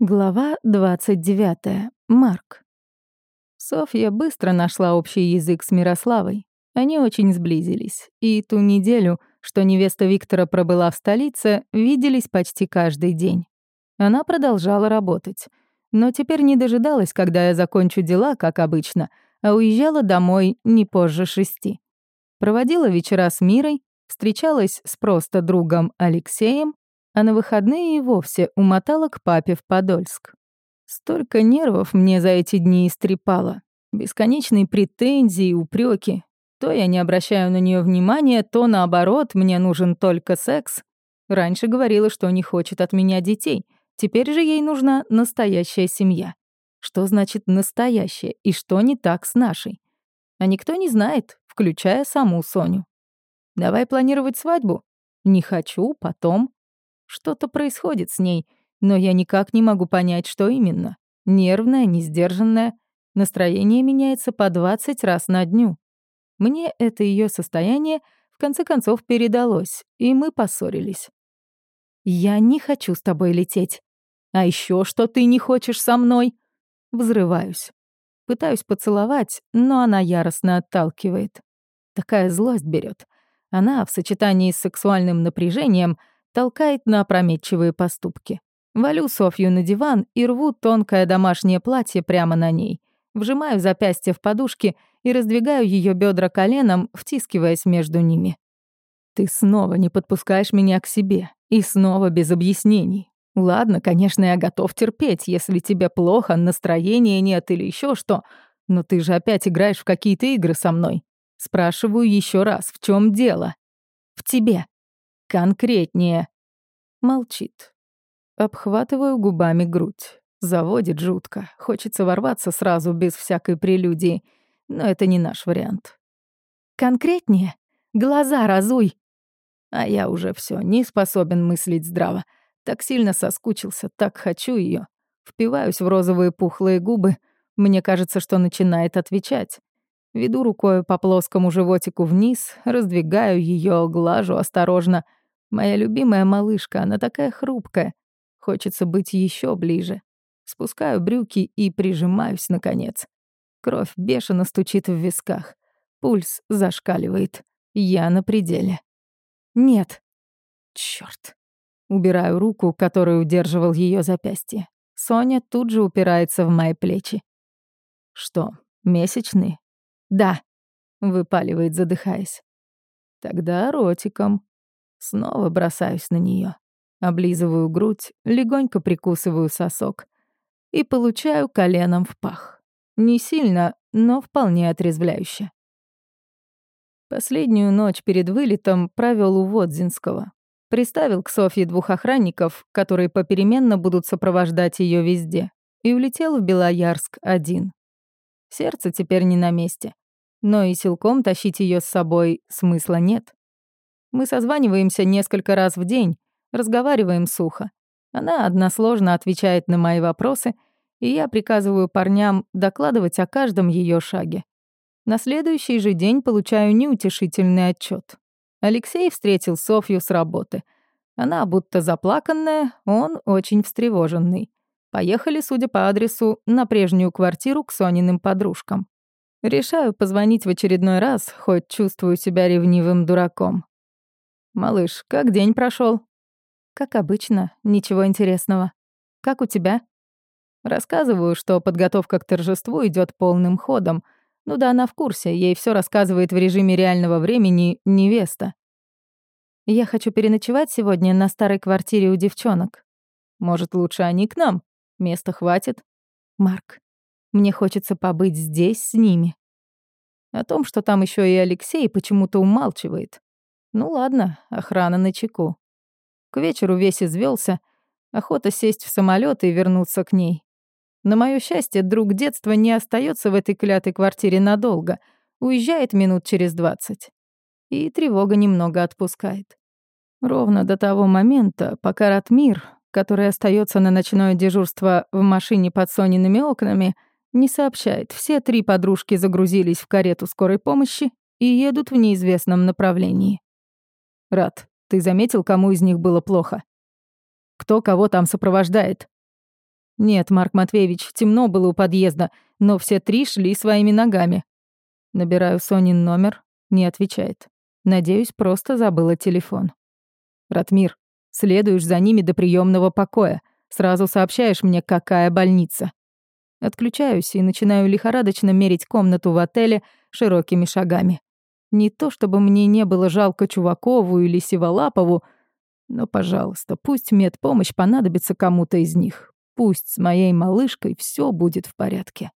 Глава 29. Марк. Софья быстро нашла общий язык с Мирославой. Они очень сблизились. И ту неделю, что невеста Виктора пробыла в столице, виделись почти каждый день. Она продолжала работать. Но теперь не дожидалась, когда я закончу дела, как обычно, а уезжала домой не позже шести. Проводила вечера с Мирой, встречалась с просто другом Алексеем а на выходные и вовсе умотала к папе в Подольск. Столько нервов мне за эти дни истрепало. Бесконечные претензии, упреки. То я не обращаю на нее внимания, то наоборот, мне нужен только секс. Раньше говорила, что не хочет от меня детей. Теперь же ей нужна настоящая семья. Что значит настоящая и что не так с нашей? А никто не знает, включая саму Соню. Давай планировать свадьбу. Не хочу, потом. Что-то происходит с ней, но я никак не могу понять, что именно. Нервная, несдержанная. Настроение меняется по 20 раз на дню. Мне это ее состояние в конце концов передалось, и мы поссорились. «Я не хочу с тобой лететь. А еще что ты не хочешь со мной?» Взрываюсь. Пытаюсь поцеловать, но она яростно отталкивает. Такая злость берет. Она в сочетании с сексуальным напряжением — толкает на опрометчивые поступки. Валю Софью на диван и рву тонкое домашнее платье прямо на ней. Вжимаю запястье в подушки и раздвигаю ее бедра коленом, втискиваясь между ними. «Ты снова не подпускаешь меня к себе. И снова без объяснений. Ладно, конечно, я готов терпеть, если тебе плохо, настроения нет или еще что, но ты же опять играешь в какие-то игры со мной. Спрашиваю еще раз, в чем дело? В тебе. Конкретнее. Молчит. Обхватываю губами грудь. Заводит жутко. Хочется ворваться сразу, без всякой прелюдии. Но это не наш вариант. Конкретнее. Глаза разуй. А я уже все не способен мыслить здраво. Так сильно соскучился, так хочу ее. Впиваюсь в розовые пухлые губы. Мне кажется, что начинает отвечать. Веду рукой по плоскому животику вниз, раздвигаю ее, глажу осторожно — Моя любимая малышка, она такая хрупкая. Хочется быть еще ближе. Спускаю брюки и прижимаюсь, наконец. Кровь бешено стучит в висках. Пульс зашкаливает. Я на пределе. Нет. Черт. Убираю руку, которую удерживал ее запястье. Соня тут же упирается в мои плечи. Что, месячные? Да, выпаливает, задыхаясь. Тогда ротиком. Снова бросаюсь на нее, Облизываю грудь, легонько прикусываю сосок. И получаю коленом в пах. Не сильно, но вполне отрезвляюще. Последнюю ночь перед вылетом провел у Водзинского. Приставил к Софье двух охранников, которые попеременно будут сопровождать ее везде, и улетел в Белоярск один. Сердце теперь не на месте, но и силком тащить ее с собой смысла нет. Мы созваниваемся несколько раз в день, разговариваем сухо. Она односложно отвечает на мои вопросы, и я приказываю парням докладывать о каждом ее шаге. На следующий же день получаю неутешительный отчет. Алексей встретил Софью с работы. Она будто заплаканная, он очень встревоженный. Поехали, судя по адресу, на прежнюю квартиру к Сониным подружкам. Решаю позвонить в очередной раз, хоть чувствую себя ревнивым дураком. «Малыш, как день прошел? «Как обычно, ничего интересного. Как у тебя?» Рассказываю, что подготовка к торжеству идет полным ходом. Ну да, она в курсе, ей все рассказывает в режиме реального времени невеста. «Я хочу переночевать сегодня на старой квартире у девчонок. Может, лучше они к нам? Места хватит?» «Марк, мне хочется побыть здесь с ними». О том, что там еще и Алексей почему-то умалчивает. Ну ладно, охрана на чеку. К вечеру весь извелся, охота сесть в самолет и вернуться к ней. На мое счастье, друг детства не остается в этой клятой квартире надолго, уезжает минут через двадцать. И тревога немного отпускает. Ровно до того момента, пока Ратмир, который остается на ночное дежурство в машине под Сониными окнами, не сообщает, все три подружки загрузились в карету скорой помощи и едут в неизвестном направлении. Рад, ты заметил, кому из них было плохо? Кто кого там сопровождает? Нет, Марк Матвеевич, темно было у подъезда, но все три шли своими ногами. Набираю Сонин номер, не отвечает. Надеюсь, просто забыла телефон. Ратмир, следуешь за ними до приемного покоя. Сразу сообщаешь мне, какая больница. Отключаюсь и начинаю лихорадочно мерить комнату в отеле широкими шагами. Не то чтобы мне не было жалко Чувакову или Сиволапову, но, пожалуйста, пусть медпомощь понадобится кому-то из них. Пусть с моей малышкой все будет в порядке.